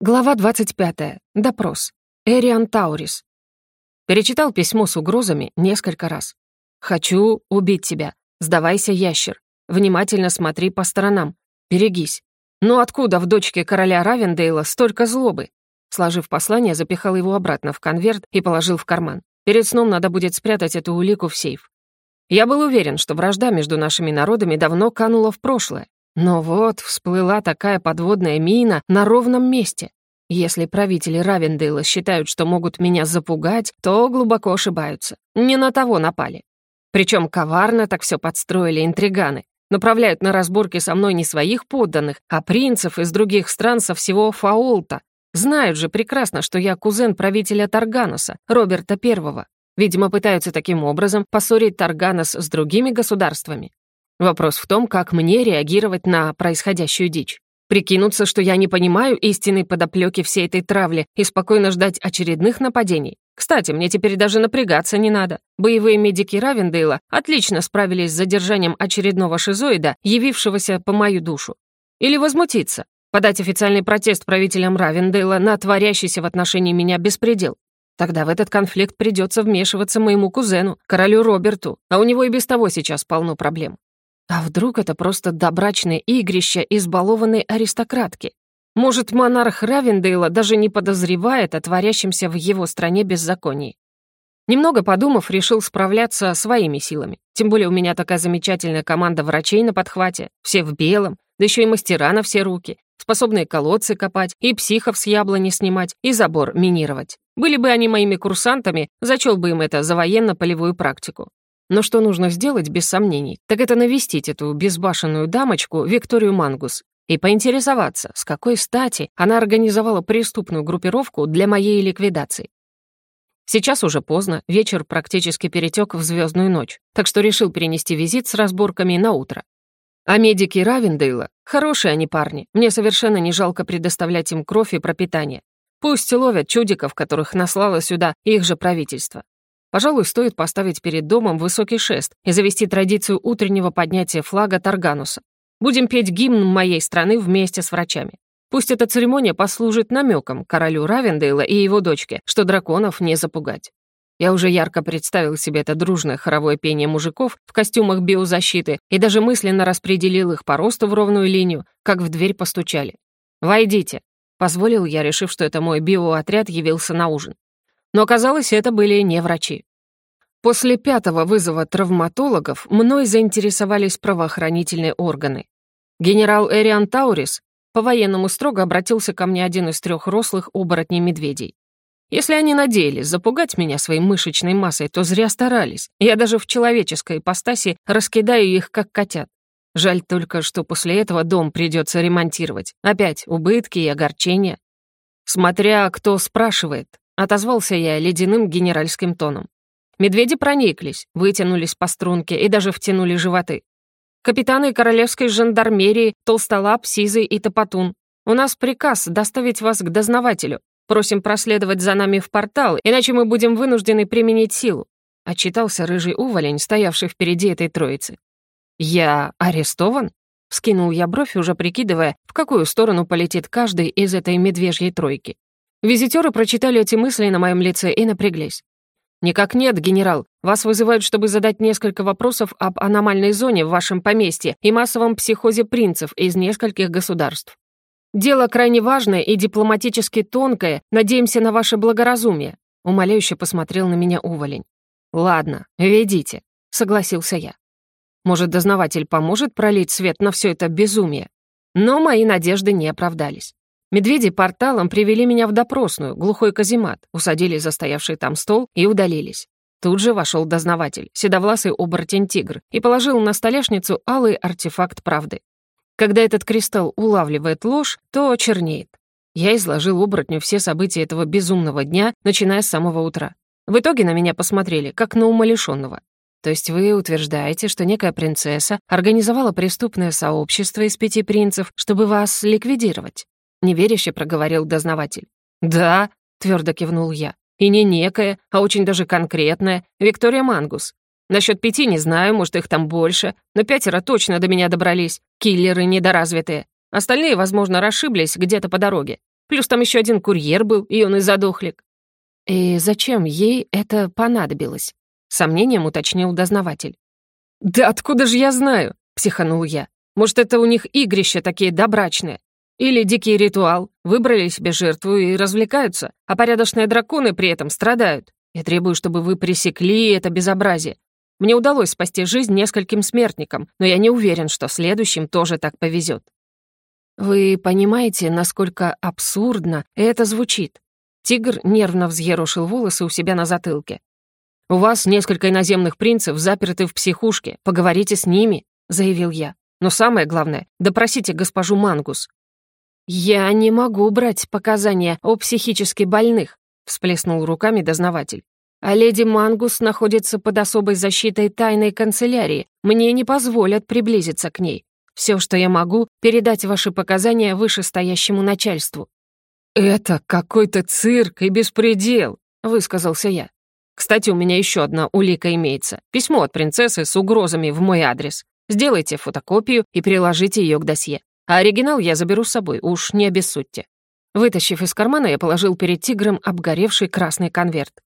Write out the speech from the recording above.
Глава 25. Допрос. Эриан Таурис. Перечитал письмо с угрозами несколько раз. «Хочу убить тебя. Сдавайся, ящер. Внимательно смотри по сторонам. Берегись. Ну откуда в дочке короля Равендейла столько злобы?» Сложив послание, запихал его обратно в конверт и положил в карман. Перед сном надо будет спрятать эту улику в сейф. Я был уверен, что вражда между нашими народами давно канула в прошлое. Но вот всплыла такая подводная мина на ровном месте. Если правители Равендейла считают, что могут меня запугать, то глубоко ошибаются. Не на того напали. Причем коварно так все подстроили интриганы. Направляют на разборки со мной не своих подданных, а принцев из других стран со всего Фаолта. Знают же прекрасно, что я кузен правителя Тарганоса, Роберта Первого. Видимо, пытаются таким образом поссорить Тарганос с другими государствами. Вопрос в том, как мне реагировать на происходящую дичь. Прикинуться, что я не понимаю истинной подоплеки всей этой травли и спокойно ждать очередных нападений. Кстати, мне теперь даже напрягаться не надо. Боевые медики Равендейла отлично справились с задержанием очередного шизоида, явившегося по мою душу. Или возмутиться, подать официальный протест правителям Равендейла на творящийся в отношении меня беспредел. Тогда в этот конфликт придется вмешиваться моему кузену, королю Роберту, а у него и без того сейчас полно проблем. А вдруг это просто добрачное игрище избалованной аристократки? Может, монарх Равендейла даже не подозревает о творящемся в его стране беззаконии? Немного подумав, решил справляться своими силами. Тем более у меня такая замечательная команда врачей на подхвате, все в белом, да еще и мастера на все руки, способные колодцы копать, и психов с яблони снимать, и забор минировать. Были бы они моими курсантами, зачел бы им это за военно-полевую практику. Но что нужно сделать, без сомнений, так это навестить эту безбашенную дамочку Викторию Мангус и поинтересоваться, с какой стати она организовала преступную группировку для моей ликвидации. Сейчас уже поздно, вечер практически перетек в звездную ночь, так что решил перенести визит с разборками на утро. А медики Равендейла — хорошие они парни, мне совершенно не жалко предоставлять им кровь и пропитание. Пусть ловят чудиков, которых наслало сюда их же правительство. Пожалуй, стоит поставить перед домом высокий шест и завести традицию утреннего поднятия флага Таргануса. Будем петь гимн моей страны вместе с врачами. Пусть эта церемония послужит намеком королю Равендейла и его дочке, что драконов не запугать. Я уже ярко представил себе это дружное хоровое пение мужиков в костюмах биозащиты и даже мысленно распределил их по росту в ровную линию, как в дверь постучали. «Войдите», — позволил я, решив, что это мой биоотряд явился на ужин. Но оказалось, это были не врачи. После пятого вызова травматологов мной заинтересовались правоохранительные органы. Генерал Эриан Таурис по-военному строго обратился ко мне один из трех рослых оборотней-медведей. Если они надеялись запугать меня своей мышечной массой, то зря старались. Я даже в человеческой ипостаси раскидаю их, как котят. Жаль только, что после этого дом придется ремонтировать. Опять убытки и огорчения. Смотря кто спрашивает, Отозвался я ледяным генеральским тоном. Медведи прониклись, вытянулись по струнке и даже втянули животы. Капитаны королевской жандармерии, толстолап, сизый и топотун. У нас приказ доставить вас к дознавателю. Просим проследовать за нами в портал, иначе мы будем вынуждены применить силу. Отчитался рыжий уволень, стоявший впереди этой троицы. «Я арестован?» — вскинул я бровь, уже прикидывая, в какую сторону полетит каждый из этой медвежьей тройки. Визитеры прочитали эти мысли на моем лице и напряглись. «Никак нет, генерал. Вас вызывают, чтобы задать несколько вопросов об аномальной зоне в вашем поместье и массовом психозе принцев из нескольких государств. Дело крайне важное и дипломатически тонкое. Надеемся на ваше благоразумие», — умоляюще посмотрел на меня уволень. «Ладно, ведите», — согласился я. «Может, дознаватель поможет пролить свет на все это безумие?» Но мои надежды не оправдались. Медведи порталом привели меня в допросную, глухой каземат, усадили за стоявший там стол и удалились. Тут же вошел дознаватель, седовласый оборотень-тигр, и положил на столешницу алый артефакт правды. Когда этот кристалл улавливает ложь, то чернеет. Я изложил оборотню все события этого безумного дня, начиная с самого утра. В итоге на меня посмотрели, как на умалишенного. То есть вы утверждаете, что некая принцесса организовала преступное сообщество из пяти принцев, чтобы вас ликвидировать? Неверяще проговорил дознаватель. «Да», — твердо кивнул я. «И не некая, а очень даже конкретная, Виктория Мангус. Насчет пяти не знаю, может, их там больше, но пятеро точно до меня добрались, киллеры недоразвитые. Остальные, возможно, расшиблись где-то по дороге. Плюс там еще один курьер был, юный задохлик». «И зачем ей это понадобилось?» — сомнением уточнил дознаватель. «Да откуда же я знаю?» — психанул я. «Может, это у них игрища такие добрачные? Или дикий ритуал, выбрали себе жертву и развлекаются, а порядочные драконы при этом страдают. Я требую, чтобы вы пресекли это безобразие. Мне удалось спасти жизнь нескольким смертникам, но я не уверен, что следующим тоже так повезет. Вы понимаете, насколько абсурдно это звучит? Тигр нервно взъерошил волосы у себя на затылке. «У вас несколько иноземных принцев заперты в психушке. Поговорите с ними», — заявил я. «Но самое главное, допросите госпожу Мангус». «Я не могу брать показания о психически больных», — всплеснул руками дознаватель. «А леди Мангус находится под особой защитой тайной канцелярии. Мне не позволят приблизиться к ней. Все, что я могу, передать ваши показания вышестоящему начальству». «Это какой-то цирк и беспредел», — высказался я. Кстати, у меня еще одна улика имеется. Письмо от принцессы с угрозами в мой адрес. Сделайте фотокопию и приложите ее к досье. А оригинал я заберу с собой, уж не обессудьте». Вытащив из кармана, я положил перед тигром обгоревший красный конверт.